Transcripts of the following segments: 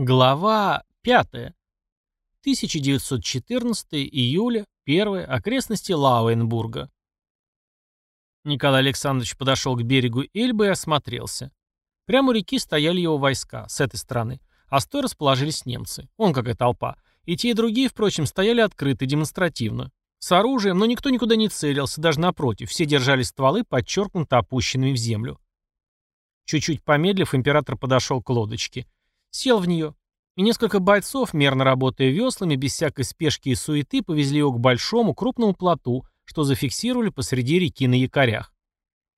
Глава 5. 1914 июля, 1 окрестности Лауенбурга. Николай Александрович подошел к берегу Эльбы и осмотрелся. Прямо у реки стояли его войска, с этой стороны, а с той расположились немцы. Он какая толпа. И те, и другие, впрочем, стояли открыто, демонстративно. С оружием, но никто никуда не целился, даже напротив, все держали стволы, подчеркнуто опущенными в землю. Чуть-чуть помедлив, император подошел к лодочке. Сел в нее. И несколько бойцов, мерно работая веслами, без всякой спешки и суеты, повезли его к большому, крупному плоту, что зафиксировали посреди реки на якорях.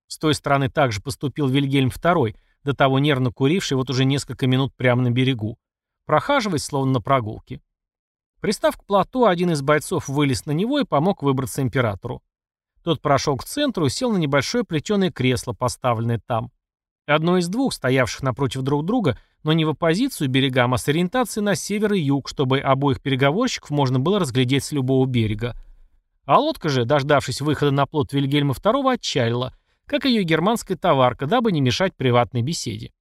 С той стороны также поступил Вильгельм II, до того нервно куривший вот уже несколько минут прямо на берегу, прохаживаясь, словно на прогулке. Пристав к плоту, один из бойцов вылез на него и помог выбраться императору. Тот прошел к центру и сел на небольшое плетеное кресло, поставленное там. Одно из двух, стоявших напротив друг друга, но не в оппозицию берегам, а с ориентацией на север и юг, чтобы обоих переговорщиков можно было разглядеть с любого берега. А лодка же, дождавшись выхода на плот Вильгельма II, отчалила, как ее германская товарка, дабы не мешать приватной беседе.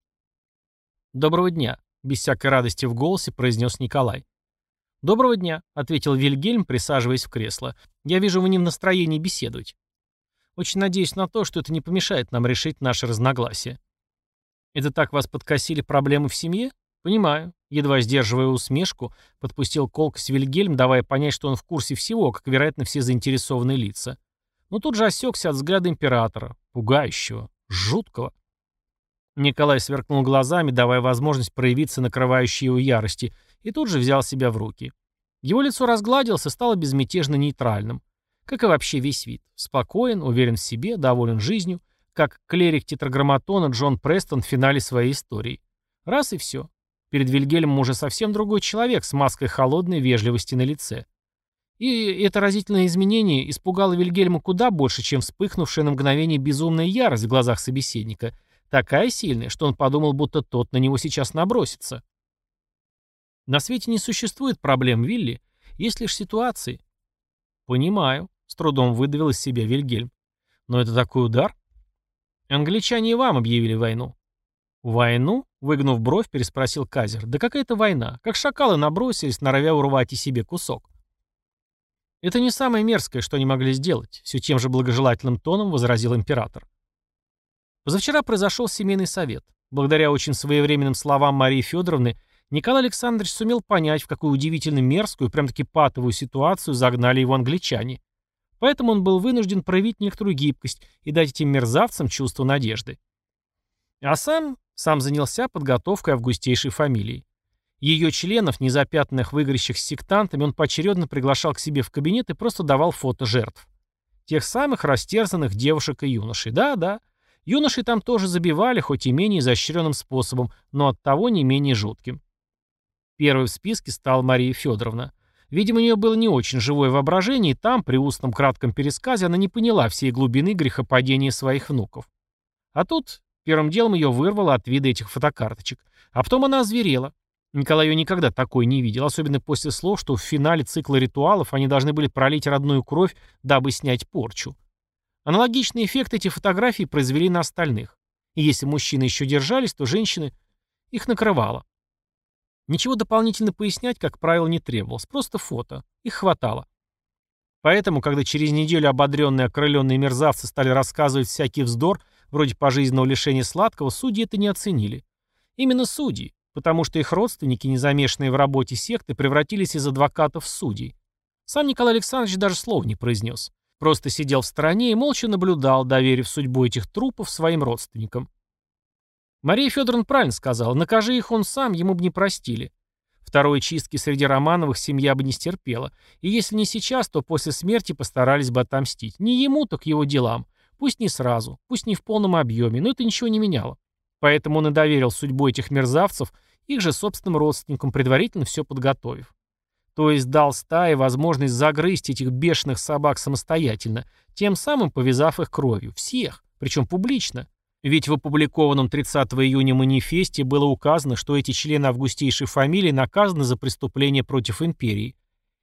«Доброго дня», — без всякой радости в голосе произнес Николай. «Доброго дня», — ответил Вильгельм, присаживаясь в кресло. «Я вижу, вы не в настроении беседовать. Очень надеюсь на то, что это не помешает нам решить наши разногласия». Это так вас подкосили проблемы в семье? Понимаю. Едва сдерживая усмешку, подпустил колкость Вильгельм, давая понять, что он в курсе всего, как, вероятно, все заинтересованные лица. Но тут же осекся от взгляда императора, пугающего, жуткого. Николай сверкнул глазами, давая возможность проявиться накрывающей его ярости, и тут же взял себя в руки. Его лицо разгладилось и стало безмятежно нейтральным. Как и вообще весь вид. Спокоен, уверен в себе, доволен жизнью, как клерик тетраграмматона Джон Престон в финале своей истории. Раз и все. Перед Вильгельмом уже совсем другой человек с маской холодной вежливости на лице. И это разительное изменение испугало Вильгельма куда больше, чем вспыхнувшая на мгновение безумная ярость в глазах собеседника. Такая сильная, что он подумал, будто тот на него сейчас набросится. На свете не существует проблем, Вилли. Есть лишь ситуации. Понимаю, с трудом выдавил из себя Вильгельм. Но это такой удар. Англичане и вам объявили войну. «Войну?» — выгнув бровь, переспросил Казер. «Да какая это война? Как шакалы набросились, норовя урвать и себе кусок». «Это не самое мерзкое, что они могли сделать», — все тем же благожелательным тоном возразил император. Позавчера произошел семейный совет. Благодаря очень своевременным словам Марии Федоровны, Николай Александрович сумел понять, в какую удивительно мерзкую, прям-таки патовую ситуацию загнали его англичане. Поэтому он был вынужден проявить некоторую гибкость и дать этим мерзавцам чувство надежды. А сам, сам занялся подготовкой августейшей фамилии. Ее членов, незапятнанных выигрыщих с сектантами, он поочередно приглашал к себе в кабинет и просто давал фото жертв. Тех самых растерзанных девушек и юношей. Да-да. Юношей там тоже забивали, хоть и менее изощренным способом, но оттого не менее жутким. Первой в списке стала Мария Федоровна. Видимо, у нее было не очень живое воображение, и там, при устном кратком пересказе, она не поняла всей глубины грехопадения своих внуков. А тут первым делом ее вырвало от вида этих фотокарточек. А потом она озверела. Николай ее никогда такой не видел, особенно после слов, что в финале цикла ритуалов они должны были пролить родную кровь, дабы снять порчу. Аналогичный эффект эти фотографии произвели на остальных. И если мужчины еще держались, то женщины их накрывало. Ничего дополнительно пояснять, как правило, не требовалось, просто фото. Их хватало. Поэтому, когда через неделю ободренные окрыленные мерзавцы стали рассказывать всякий вздор, вроде пожизненного лишения сладкого, судьи это не оценили. Именно судьи, потому что их родственники, не замешанные в работе секты, превратились из адвокатов в судей. Сам Николай Александрович даже слов не произнес. Просто сидел в стороне и молча наблюдал, доверив судьбу этих трупов своим родственникам. Мария Федоровна правильно сказала, накажи их он сам, ему бы не простили. Второй чистки среди Романовых семья бы не стерпела. И если не сейчас, то после смерти постарались бы отомстить. Не ему, так его делам. Пусть не сразу, пусть не в полном объеме, но это ничего не меняло. Поэтому он и доверил судьбу этих мерзавцев их же собственным родственникам, предварительно все подготовив. То есть дал стае возможность загрызть этих бешеных собак самостоятельно, тем самым повязав их кровью. Всех. Причем публично. Ведь в опубликованном 30 июня манифесте было указано, что эти члены августейшей фамилии наказаны за преступления против империи.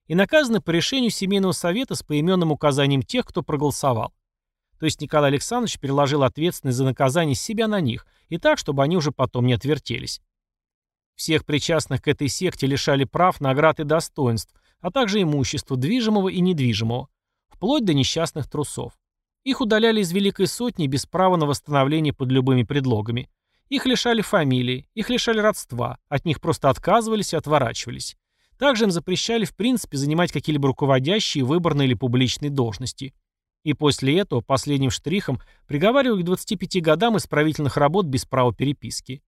И наказаны по решению Семейного совета с поименным указанием тех, кто проголосовал. То есть Николай Александрович переложил ответственность за наказание себя на них, и так, чтобы они уже потом не отвертелись. Всех причастных к этой секте лишали прав, наград и достоинств, а также имущества, движимого и недвижимого, вплоть до несчастных трусов. Их удаляли из Великой Сотни без права на восстановление под любыми предлогами. Их лишали фамилии, их лишали родства, от них просто отказывались и отворачивались. Также им запрещали в принципе занимать какие-либо руководящие, выборные или публичные должности. И после этого последним штрихом приговаривали к 25 годам исправительных работ без права переписки.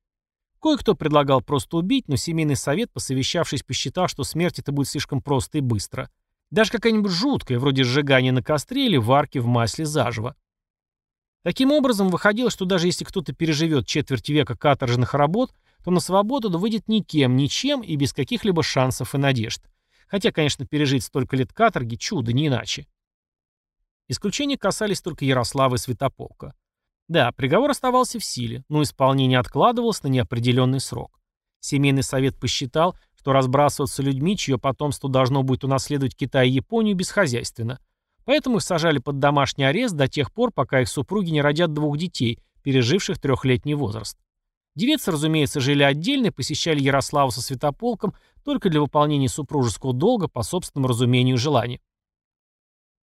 Кое-кто предлагал просто убить, но семейный совет, посовещавшись, посчитал, что смерть это будет слишком просто и быстро. Даже какая-нибудь жуткая, вроде сжигания на костре или варки в масле заживо. Таким образом, выходило, что даже если кто-то переживет четверть века каторжных работ, то на свободу выйдет никем, ничем и без каких-либо шансов и надежд. Хотя, конечно, пережить столько лет каторги – чудо, не иначе. Исключения касались только Ярослава и Святополка. Да, приговор оставался в силе, но исполнение откладывалось на неопределенный срок. Семейный совет посчитал, что разбрасываться людьми, чье потомство должно будет унаследовать Китай и Японию, бесхозяйственно. Поэтому их сажали под домашний арест до тех пор, пока их супруги не родят двух детей, переживших трехлетний возраст. Девицы, разумеется, жили отдельно и посещали Ярославу со святополком только для выполнения супружеского долга по собственному разумению и желанию.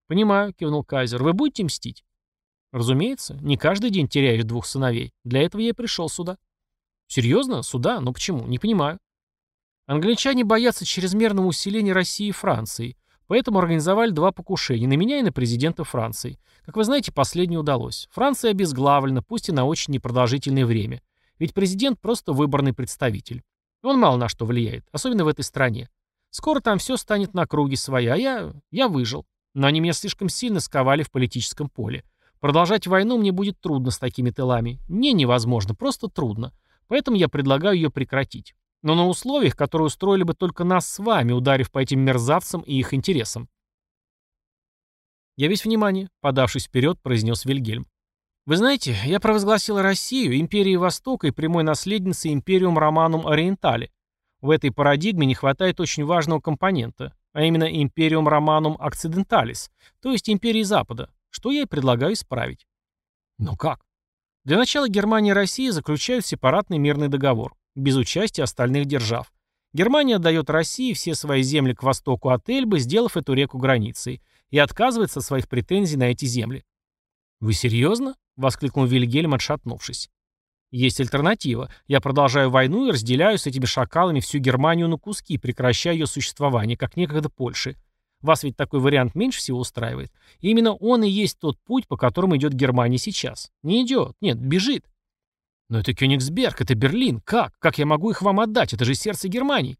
«Понимаю», — кивнул Кайзер, — «вы будете мстить?» «Разумеется, не каждый день теряешь двух сыновей. Для этого я и пришел сюда». «Серьезно? Сюда? Но почему? Не понимаю». Англичане боятся чрезмерного усиления России и Франции, поэтому организовали два покушения на меня и на президента Франции. Как вы знаете, последнее удалось. Франция обезглавлена, пусть и на очень непродолжительное время. Ведь президент просто выборный представитель. Он мало на что влияет, особенно в этой стране. Скоро там все станет на круги своя, а я... я выжил. Но они меня слишком сильно сковали в политическом поле. Продолжать войну мне будет трудно с такими тылами. Не невозможно, просто трудно. Поэтому я предлагаю ее прекратить. Но на условиях, которые устроили бы только нас с вами, ударив по этим мерзавцам и их интересам. «Я весь внимание», — подавшись вперед, произнес Вильгельм. «Вы знаете, я провозгласил Россию империей Востока и прямой наследницей империум Романум Ориентале. В этой парадигме не хватает очень важного компонента, а именно империум Романум Окциденталис, то есть империи Запада, что я и предлагаю исправить». «Ну как?» Для начала Германия и Россия заключают сепаратный мирный договор, без участия остальных держав. Германия отдает России все свои земли к востоку от Эльбы, сделав эту реку границей, и отказывается от своих претензий на эти земли. «Вы серьезно?» — воскликнул Вильгельм, отшатнувшись. «Есть альтернатива. Я продолжаю войну и разделяю с этими шакалами всю Германию на куски, прекращая ее существование, как некогда Польши. Вас ведь такой вариант меньше всего устраивает. И именно он и есть тот путь, по которому идет Германия сейчас. Не идет, нет, бежит. Но это Кёнигсберг, это Берлин. Как? Как я могу их вам отдать? Это же сердце Германии.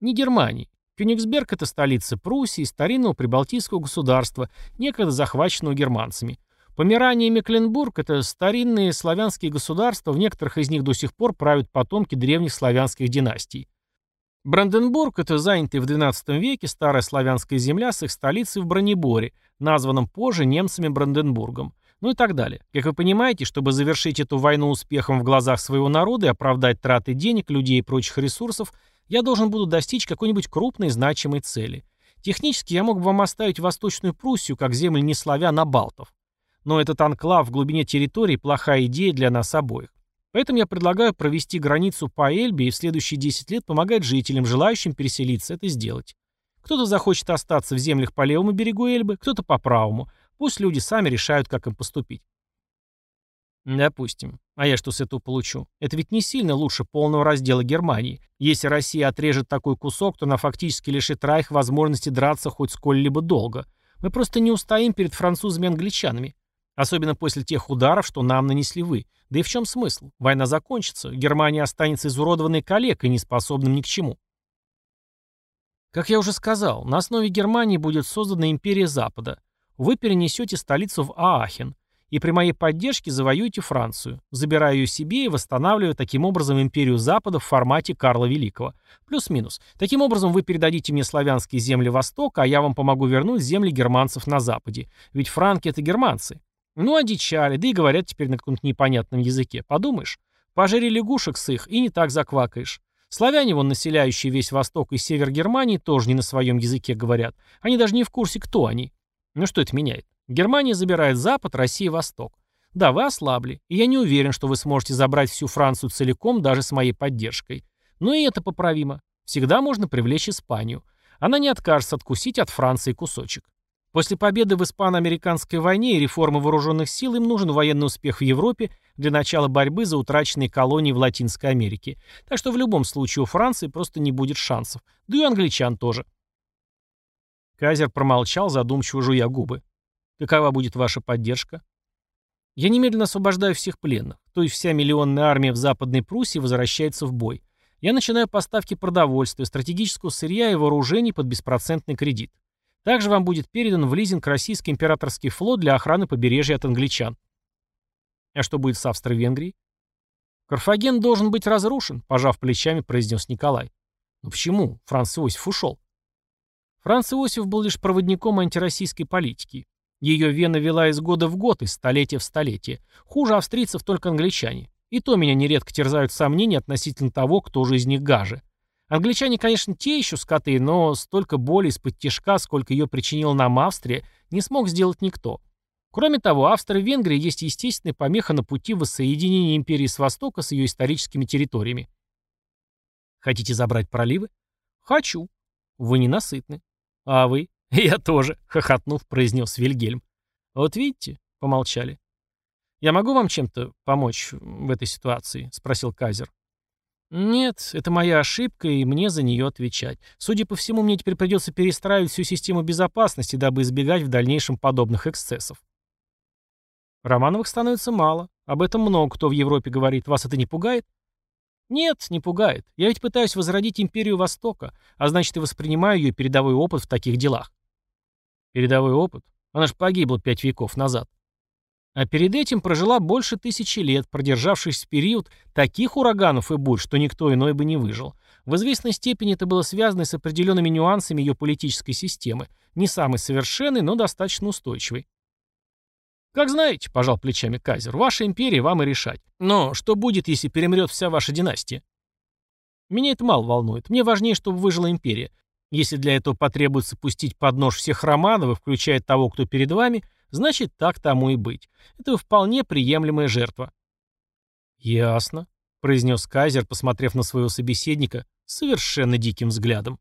Не Германии. Кёнигсберг – это столица Пруссии, старинного прибалтийского государства, некогда захваченного германцами. Померания и Мекленбург – это старинные славянские государства, в некоторых из них до сих пор правят потомки древних славянских династий. Бранденбург – это занятый в XII веке старая славянская земля с их столицей в Бронеборе, названном позже немцами Бранденбургом, ну и так далее. Как вы понимаете, чтобы завершить эту войну успехом в глазах своего народа и оправдать траты денег, людей и прочих ресурсов, я должен буду достичь какой-нибудь крупной значимой цели. Технически я мог бы вам оставить Восточную Пруссию как землю не славян, а балтов. Но этот анклав в глубине территории – плохая идея для нас обоих. Поэтому я предлагаю провести границу по Эльбе и в следующие 10 лет помогать жителям, желающим переселиться, это сделать. Кто-то захочет остаться в землях по левому берегу Эльбы, кто-то по правому. Пусть люди сами решают, как им поступить. Допустим. А я что с этого получу? Это ведь не сильно лучше полного раздела Германии. Если Россия отрежет такой кусок, то она фактически лишит Райх возможности драться хоть сколь-либо долго. Мы просто не устоим перед французами и англичанами. Особенно после тех ударов, что нам нанесли вы. Да и в чем смысл? Война закончится, Германия останется изуродованной калекой, неспособным ни к чему. Как я уже сказал, на основе Германии будет создана империя Запада. Вы перенесете столицу в Аахен, и при моей поддержке завоюете Францию, забирая ее себе и восстанавливая таким образом империю Запада в формате Карла Великого. Плюс-минус. Таким образом вы передадите мне славянские земли Востока, а я вам помогу вернуть земли германцев на Западе. Ведь франки — это германцы. Ну, одичали, да и говорят теперь на каком-то непонятном языке. Подумаешь, пожери лягушек с их, и не так заквакаешь. Славяне, вон, населяющие весь восток и север Германии, тоже не на своем языке говорят. Они даже не в курсе, кто они. Ну что это меняет? Германия забирает запад, Россия восток. Да, вы ослабли, и я не уверен, что вы сможете забрать всю Францию целиком даже с моей поддержкой. Но и это поправимо. Всегда можно привлечь Испанию. Она не откажется откусить от Франции кусочек. После победы в испано-американской войне и реформы вооруженных сил им нужен военный успех в Европе для начала борьбы за утраченные колонии в Латинской Америке. Так что в любом случае у Франции просто не будет шансов. Да и у англичан тоже. Казер промолчал, задумчиво жуя губы. Какова будет ваша поддержка? Я немедленно освобождаю всех пленных, то есть вся миллионная армия в Западной Пруссии возвращается в бой. Я начинаю поставки продовольствия, стратегического сырья и вооружений под беспроцентный кредит. Также вам будет передан в лизинг российский императорский флот для охраны побережья от англичан. А что будет с Австро-Венгрией? Карфаген должен быть разрушен, пожав плечами, произнес Николай. Но «Ну почему? Франц Иосиф ушел. Франц Иосиф был лишь проводником антироссийской политики. Ее вена вела из года в год, из столетия в столетие. Хуже австрийцев только англичане. И то меня нередко терзают сомнения относительно того, кто же из них гаже. Англичане, конечно, те еще скоты, но столько боли из-под тяжка, сколько ее причинила нам Австрия, не смог сделать никто. Кроме того, Австро-Венгрия есть естественная помеха на пути воссоединения империи с Востока с ее историческими территориями. Хотите забрать проливы? Хочу. Вы ненасытны. А вы? Я тоже, хохотнув, произнес Вильгельм. Вот видите, помолчали. «Я могу вам чем-то помочь в этой ситуации?» — спросил Казер. «Нет, это моя ошибка, и мне за нее отвечать. Судя по всему, мне теперь придется перестраивать всю систему безопасности, дабы избегать в дальнейшем подобных эксцессов». «Романовых становится мало. Об этом много кто в Европе говорит. Вас это не пугает?» «Нет, не пугает. Я ведь пытаюсь возродить империю Востока, а значит и воспринимаю ее передовой опыт в таких делах». «Передовой опыт? Она же погибла пять веков назад». А перед этим прожила больше тысячи лет, продержавшись в период таких ураганов и бурь, что никто иной бы не выжил. В известной степени это было связано с определенными нюансами ее политической системы, не самой совершенной, но достаточно устойчивой. «Как знаете», — пожал плечами Казер, — «ваша империя вам и решать. Но что будет, если перемрет вся ваша династия?» «Меня это мало волнует. Мне важнее, чтобы выжила империя. Если для этого потребуется пустить под нож всех Романовых, включая того, кто перед вами, — Значит, так тому и быть. Это вполне приемлемая жертва. «Ясно», — произнес Кайзер, посмотрев на своего собеседника совершенно диким взглядом.